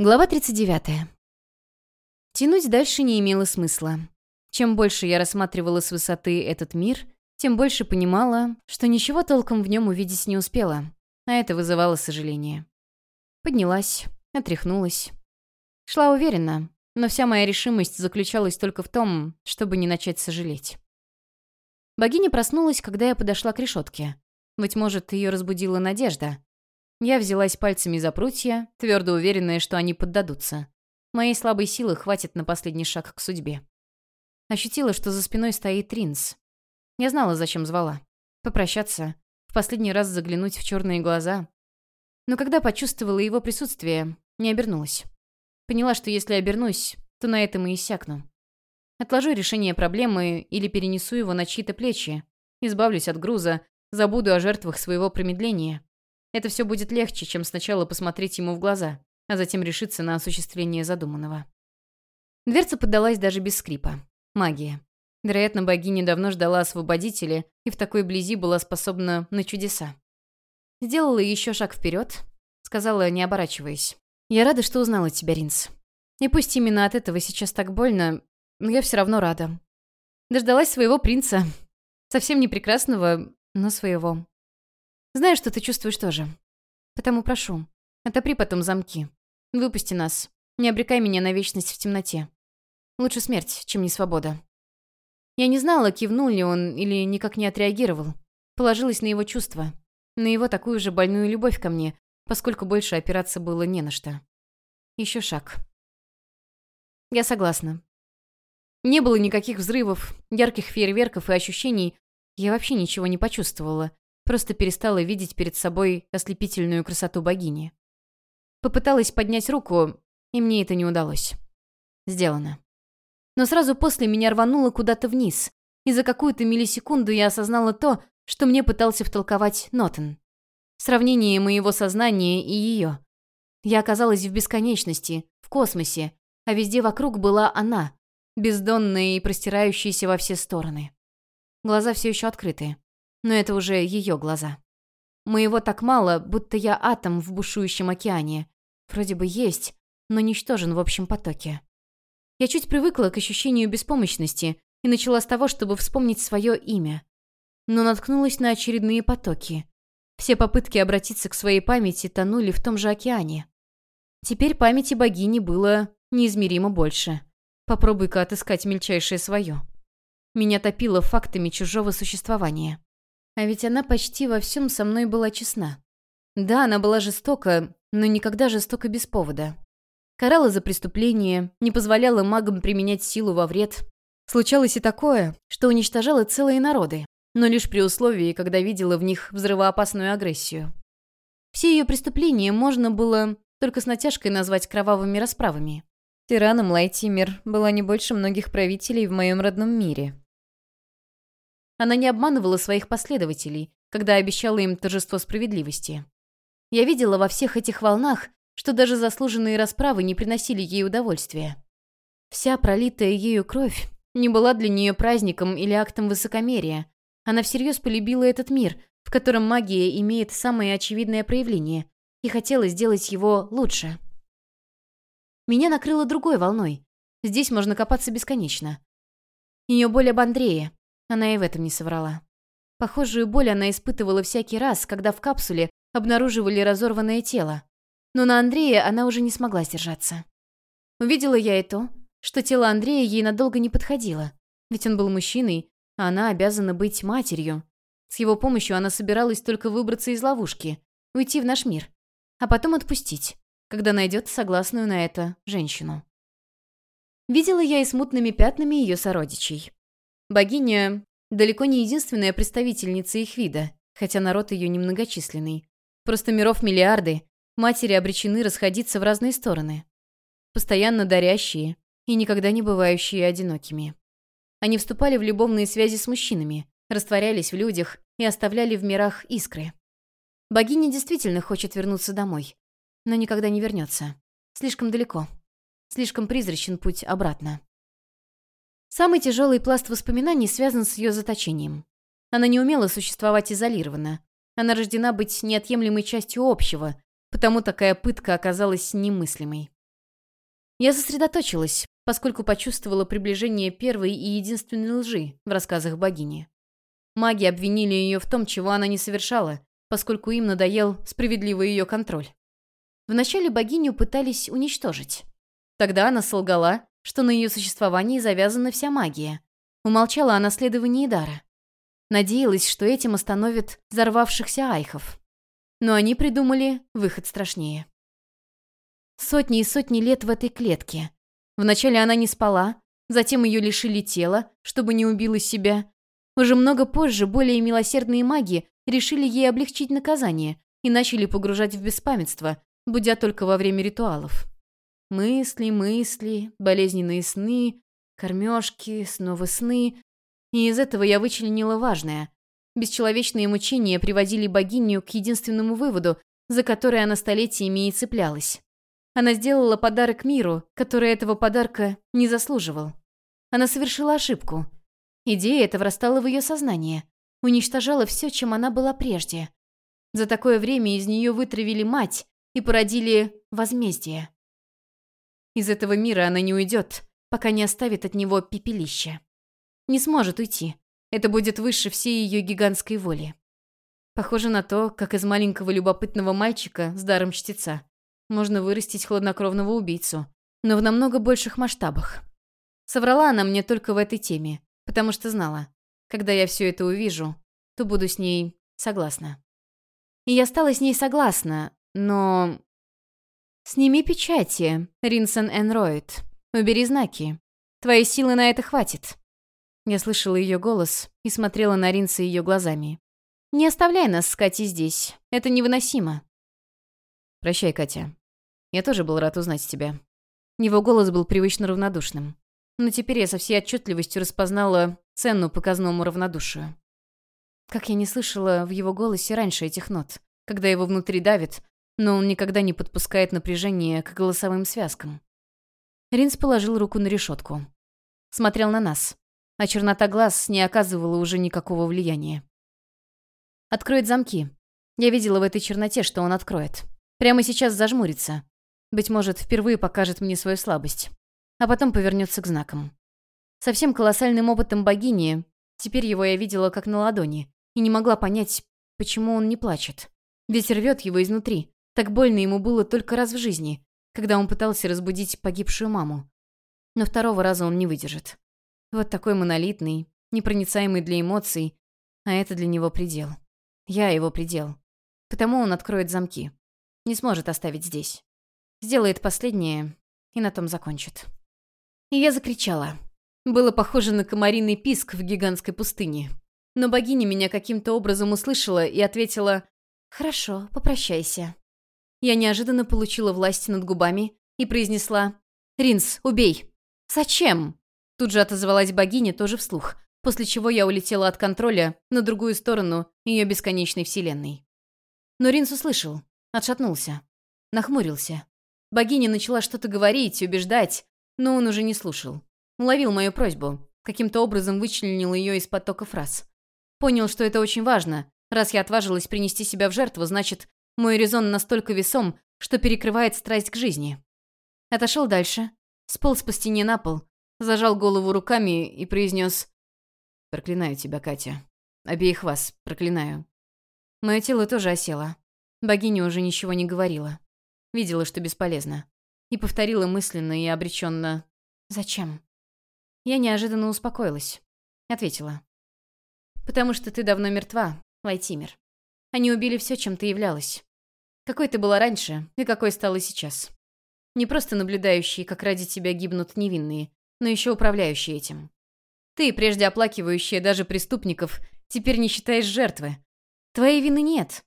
Глава 39. Тянуть дальше не имело смысла. Чем больше я рассматривала с высоты этот мир, тем больше понимала, что ничего толком в нем увидеть не успела, а это вызывало сожаление. Поднялась, отряхнулась. Шла уверенно, но вся моя решимость заключалась только в том, чтобы не начать сожалеть. Богиня проснулась, когда я подошла к решетке. Быть может, ее разбудила надежда. Я взялась пальцами за прутья, твердо уверенная, что они поддадутся. Моей слабой силы хватит на последний шаг к судьбе. Ощутила, что за спиной стоит Ринс. Я знала, зачем звала. Попрощаться, в последний раз заглянуть в черные глаза. Но когда почувствовала его присутствие, не обернулась. Поняла, что если обернусь, то на этом и иссякну. Отложу решение проблемы или перенесу его на чьи-то плечи, избавлюсь от груза, забуду о жертвах своего промедления. Это все будет легче, чем сначала посмотреть ему в глаза, а затем решиться на осуществление задуманного. Дверца поддалась даже без скрипа. Магия. Вероятно, богиня давно ждала освободителя и в такой близи была способна на чудеса. Сделала еще шаг вперед, сказала, не оборачиваясь. «Я рада, что узнала тебя, Ринс. И пусть именно от этого сейчас так больно, но я все равно рада. Дождалась своего принца. Совсем не прекрасного, но своего. Знаю, что ты чувствуешь тоже. Потому прошу, отопри потом замки. Выпусти нас. Не обрекай меня на вечность в темноте. Лучше смерть, чем не свобода. Я не знала, кивнул ли он или никак не отреагировал. Положилась на его чувства. На его такую же больную любовь ко мне, поскольку больше опираться было не на что. Еще шаг. Я согласна. Не было никаких взрывов, ярких фейерверков и ощущений. Я вообще ничего не почувствовала. Просто перестала видеть перед собой ослепительную красоту богини. Попыталась поднять руку, и мне это не удалось. Сделано. Но сразу после меня рвануло куда-то вниз, и за какую-то миллисекунду я осознала то, что мне пытался втолковать Нотен. Сравнение моего сознания и ее. Я оказалась в бесконечности, в космосе, а везде вокруг была она, бездонная и простирающаяся во все стороны. Глаза все еще открыты но это уже ее глаза. Моего так мало, будто я атом в бушующем океане. Вроде бы есть, но ничтожен в общем потоке. Я чуть привыкла к ощущению беспомощности и начала с того, чтобы вспомнить свое имя. Но наткнулась на очередные потоки. Все попытки обратиться к своей памяти тонули в том же океане. Теперь памяти богини было неизмеримо больше. Попробуй-ка отыскать мельчайшее свое. Меня топило фактами чужого существования. А ведь она почти во всем со мной была честна. Да, она была жестока, но никогда жестока без повода. Карала за преступление, не позволяла магам применять силу во вред. Случалось и такое, что уничтожала целые народы, но лишь при условии, когда видела в них взрывоопасную агрессию. Все ее преступления можно было только с натяжкой назвать кровавыми расправами. Тираном Лайтимер была не больше многих правителей в моем родном мире. Она не обманывала своих последователей, когда обещала им торжество справедливости. Я видела во всех этих волнах, что даже заслуженные расправы не приносили ей удовольствия. Вся пролитая ею кровь не была для нее праздником или актом высокомерия. Она всерьез полюбила этот мир, в котором магия имеет самое очевидное проявление, и хотела сделать его лучше. Меня накрыло другой волной. Здесь можно копаться бесконечно. Ее боль об Андрее, она и в этом не соврала. Похожую боль она испытывала всякий раз, когда в капсуле обнаруживали разорванное тело. Но на Андрея она уже не смогла сдержаться. Увидела я и то, что тело Андрея ей надолго не подходило, ведь он был мужчиной, а она обязана быть матерью. С его помощью она собиралась только выбраться из ловушки, уйти в наш мир, а потом отпустить, когда найдет согласную на это женщину. Видела я и смутными пятнами ее сородичей. Богиня далеко не единственная представительница их вида, хотя народ ее немногочисленный. Просто миров миллиарды, матери обречены расходиться в разные стороны. Постоянно дарящие и никогда не бывающие одинокими. Они вступали в любовные связи с мужчинами, растворялись в людях и оставляли в мирах искры. Богиня действительно хочет вернуться домой, но никогда не вернется. Слишком далеко. Слишком призрачен путь обратно. Самый тяжелый пласт воспоминаний связан с ее заточением. Она не умела существовать изолированно. Она рождена быть неотъемлемой частью общего, потому такая пытка оказалась немыслимой. Я сосредоточилась, поскольку почувствовала приближение первой и единственной лжи в рассказах богини. Маги обвинили ее в том, чего она не совершала, поскольку им надоел справедливый ее контроль. Вначале богиню пытались уничтожить. Тогда она солгала, что на ее существовании завязана вся магия. Умолчала о наследовании дара. Надеялась, что этим остановит взорвавшихся айхов. Но они придумали выход страшнее. Сотни и сотни лет в этой клетке. Вначале она не спала, затем ее лишили тела, чтобы не убила себя. Уже много позже более милосердные маги решили ей облегчить наказание и начали погружать в беспамятство, будя только во время ритуалов. Мысли, мысли, болезненные сны, кормежки, снова сны. И из этого я вычленила важное. Бесчеловечные мучения приводили богиню к единственному выводу, за который она столетиями и цеплялась. Она сделала подарок миру, который этого подарка не заслуживал. Она совершила ошибку. Идея эта врастала в ее сознание, уничтожала все, чем она была прежде. За такое время из нее вытравили мать и породили возмездие. Из этого мира она не уйдет, пока не оставит от него пепелище. Не сможет уйти. Это будет выше всей ее гигантской воли. Похоже на то, как из маленького любопытного мальчика с даром чтеца можно вырастить хладнокровного убийцу, но в намного больших масштабах. Соврала она мне только в этой теме, потому что знала, когда я все это увижу, то буду с ней согласна. И я стала с ней согласна, но... «Сними печати, Ринсон Энроид. Убери знаки. Твоей силы на это хватит». Я слышала ее голос и смотрела на Ринса ее глазами. «Не оставляй нас с Катей здесь. Это невыносимо». «Прощай, Катя. Я тоже был рад узнать тебя». Его голос был привычно равнодушным. Но теперь я со всей отчетливостью распознала цену показному равнодушию. Как я не слышала в его голосе раньше этих нот, когда его внутри давит, но он никогда не подпускает напряжение к голосовым связкам. Ринс положил руку на решетку. Смотрел на нас, а чернота глаз не оказывала уже никакого влияния. «Откроет замки. Я видела в этой черноте, что он откроет. Прямо сейчас зажмурится. Быть может, впервые покажет мне свою слабость. А потом повернется к знакам. Совсем колоссальным опытом богини, теперь его я видела как на ладони, и не могла понять, почему он не плачет. Ведь рвет его изнутри, так больно ему было только раз в жизни, когда он пытался разбудить погибшую маму. Но второго раза он не выдержит. Вот такой монолитный, непроницаемый для эмоций, а это для него предел. Я его предел. Потому он откроет замки. Не сможет оставить здесь. Сделает последнее и на том закончит. И я закричала. Было похоже на комариный писк в гигантской пустыне. Но богиня меня каким-то образом услышала и ответила «Хорошо, попрощайся». Я неожиданно получила власть над губами и произнесла «Ринс, убей!» «Зачем?» Тут же отозвалась богиня тоже вслух, после чего я улетела от контроля на другую сторону ее бесконечной вселенной. Но Ринс услышал, отшатнулся, нахмурился. Богиня начала что-то говорить, убеждать, но он уже не слушал. Уловил мою просьбу, каким-то образом вычленил ее из потока фраз. Понял, что это очень важно. Раз я отважилась принести себя в жертву, значит, мой резон настолько весом, что перекрывает страсть к жизни. Отошел дальше, сполз по стене на пол, зажал голову руками и произнес «Проклинаю тебя, Катя. Обеих вас проклинаю». Мое тело тоже осело. Богиня уже ничего не говорила. Видела, что бесполезно. И повторила мысленно и обреченно «Зачем?». Я неожиданно успокоилась. Ответила. «Потому что ты давно мертва, Лайтимер. Они убили все, чем ты являлась. Какой ты была раньше и какой стала сейчас. Не просто наблюдающие, как ради тебя гибнут невинные, но еще управляющие этим. Ты, прежде оплакивающая даже преступников, теперь не считаешь жертвы. Твоей вины нет.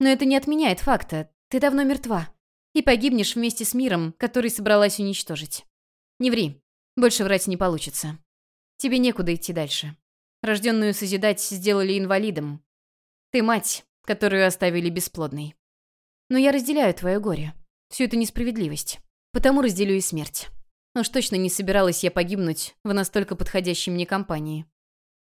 Но это не отменяет факта. Ты давно мертва. И погибнешь вместе с миром, который собралась уничтожить. Не ври. Больше врать не получится. Тебе некуда идти дальше. Рожденную созидать сделали инвалидом. Ты мать, которую оставили бесплодной. Но я разделяю твое горе. Всю эту несправедливость. Потому разделю и смерть. Уж точно не собиралась я погибнуть в настолько подходящей мне компании.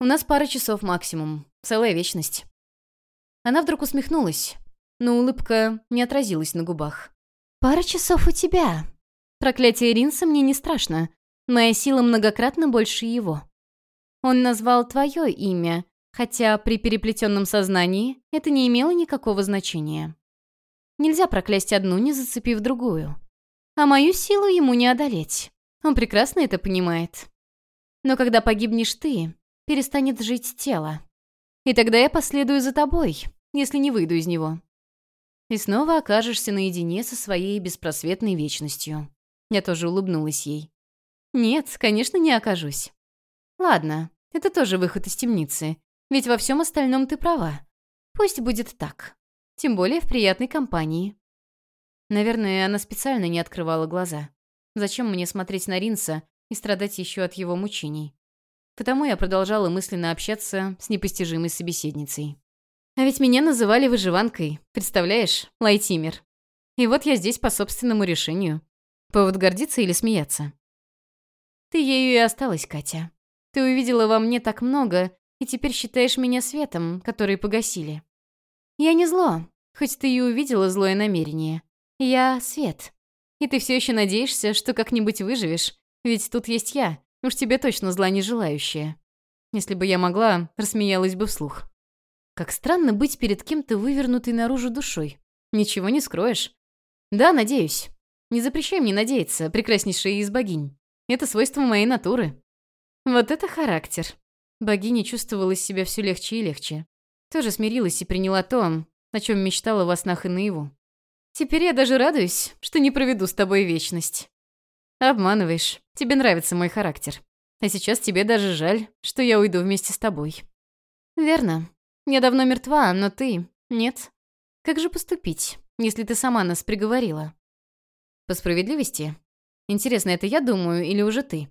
У нас пара часов максимум. Целая вечность. Она вдруг усмехнулась, но улыбка не отразилась на губах. «Пара часов у тебя», — Проклятие Ринса мне не страшно. Моя сила многократно больше его. Он назвал твое имя, хотя при переплетенном сознании это не имело никакого значения. Нельзя проклясть одну, не зацепив другую. А мою силу ему не одолеть. Он прекрасно это понимает. Но когда погибнешь ты, перестанет жить тело. И тогда я последую за тобой, если не выйду из него. И снова окажешься наедине со своей беспросветной вечностью. Я тоже улыбнулась ей. Нет, конечно, не окажусь. Ладно, это тоже выход из темницы. Ведь во всем остальном ты права. Пусть будет так. Тем более в приятной компании. Наверное, она специально не открывала глаза. Зачем мне смотреть на Ринса и страдать еще от его мучений? Потому я продолжала мысленно общаться с непостижимой собеседницей. А ведь меня называли выживанкой, представляешь, Лайтимер. И вот я здесь по собственному решению. Повод гордиться или смеяться? Ты ею и осталась, Катя. Ты увидела во мне так много, и теперь считаешь меня светом, который погасили. Я не зло, хоть ты и увидела злое намерение. Я свет. И ты все еще надеешься, что как-нибудь выживешь, ведь тут есть я, уж тебе точно зла не желающая. Если бы я могла, рассмеялась бы вслух. Как странно быть перед кем-то вывернутой наружу душой. Ничего не скроешь. Да, надеюсь. Не запрещай мне надеяться, прекраснейшая из богинь. Это свойство моей натуры. Вот это характер. Богиня чувствовала себя все легче и легче. Тоже смирилась и приняла то, о чем мечтала во снах и наяву. Теперь я даже радуюсь, что не проведу с тобой вечность. Обманываешь. Тебе нравится мой характер. А сейчас тебе даже жаль, что я уйду вместе с тобой. Верно. Я давно мертва, но ты... Нет. Как же поступить, если ты сама нас приговорила? По справедливости? Интересно, это я думаю или уже ты?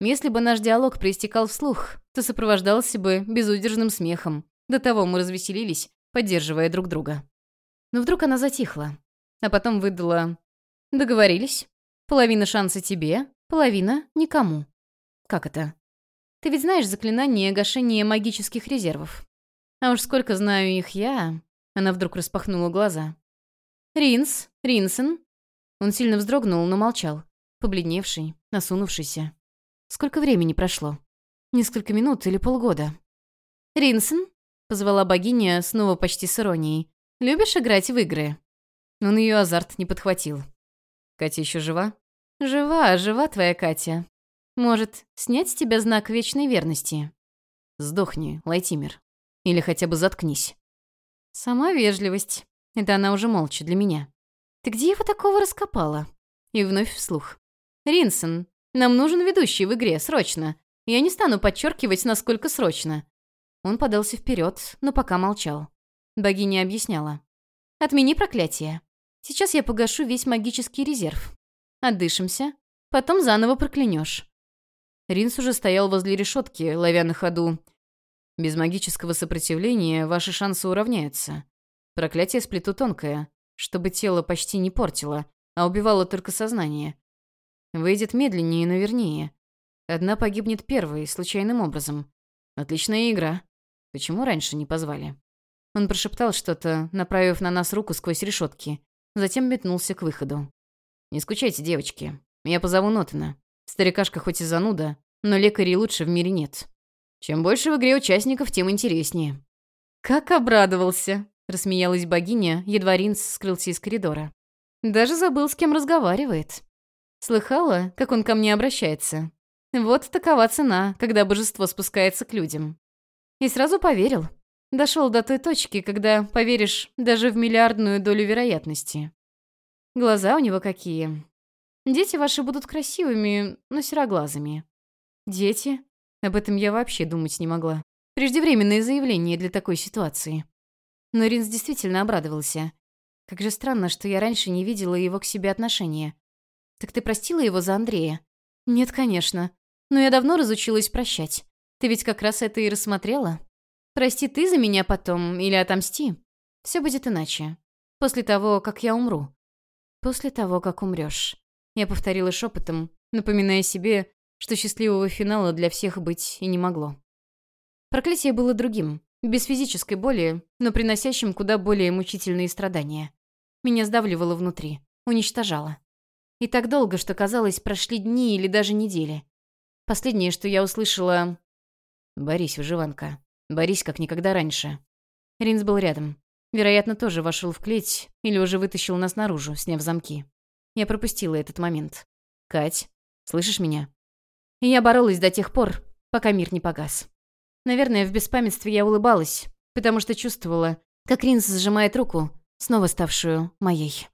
Если бы наш диалог проистекал вслух, то сопровождался бы безудержным смехом. До того мы развеселились, поддерживая друг друга. Но вдруг она затихла, а потом выдала «Договорились? Половина шанса тебе, половина никому». «Как это?» «Ты ведь знаешь заклинание гашения магических резервов?» «А уж сколько знаю их я...» Она вдруг распахнула глаза. «Ринс, Ринсен, он сильно вздрогнул, но молчал. Побледневший, насунувшийся. Сколько времени прошло? Несколько минут или полгода? «Ринсен?» — позвала богиня снова почти с иронией. «Любишь играть в игры?» Он ее азарт не подхватил. «Катя еще жива?» «Жива, жива твоя Катя. Может, снять с тебя знак вечной верности?» «Сдохни, Лайтимер. Или хотя бы заткнись». «Сама вежливость. Это она уже молча для меня. «Ты где его такого раскопала?» И вновь вслух. «Ринсон, нам нужен ведущий в игре, срочно. Я не стану подчеркивать, насколько срочно». Он подался вперед, но пока молчал. Богиня объясняла. «Отмени проклятие. Сейчас я погашу весь магический резерв. Отдышимся, потом заново проклянешь». Ринс уже стоял возле решетки, ловя на ходу. «Без магического сопротивления ваши шансы уравняются. Проклятие сплету тонкое чтобы тело почти не портило, а убивало только сознание. Выйдет медленнее, но вернее. Одна погибнет первой, случайным образом. Отличная игра. Почему раньше не позвали? Он прошептал что-то, направив на нас руку сквозь решетки. Затем метнулся к выходу. «Не скучайте, девочки. Я позову Нотана. Старикашка хоть и зануда, но лекарей лучше в мире нет. Чем больше в игре участников, тем интереснее». Как обрадовался. — рассмеялась богиня, едва Ринс скрылся из коридора. «Даже забыл, с кем разговаривает. Слыхала, как он ко мне обращается? Вот такова цена, когда божество спускается к людям». И сразу поверил. Дошел до той точки, когда поверишь даже в миллиардную долю вероятности. Глаза у него какие. Дети ваши будут красивыми, но сероглазыми. Дети? Об этом я вообще думать не могла. Преждевременное заявление для такой ситуации. Но Ринс действительно обрадовался. Как же странно, что я раньше не видела его к себе отношения. Так ты простила его за Андрея? Нет, конечно. Но я давно разучилась прощать. Ты ведь как раз это и рассмотрела. Прости ты за меня потом или отомсти. Все будет иначе. После того, как я умру. После того, как умрешь. Я повторила шепотом, напоминая себе, что счастливого финала для всех быть и не могло. Проклятие было другим. Без физической боли, но приносящим куда более мучительные страдания. Меня сдавливало внутри, уничтожало. И так долго, что казалось, прошли дни или даже недели. Последнее, что я услышала... «Борись, выживанка. Борись, как никогда раньше». Ринс был рядом. Вероятно, тоже вошел в клеть или уже вытащил нас наружу, сняв замки. Я пропустила этот момент. «Кать, слышишь меня?» И я боролась до тех пор, пока мир не погас. Наверное, в беспамятстве я улыбалась, потому что чувствовала, как Ринс сжимает руку, снова ставшую моей.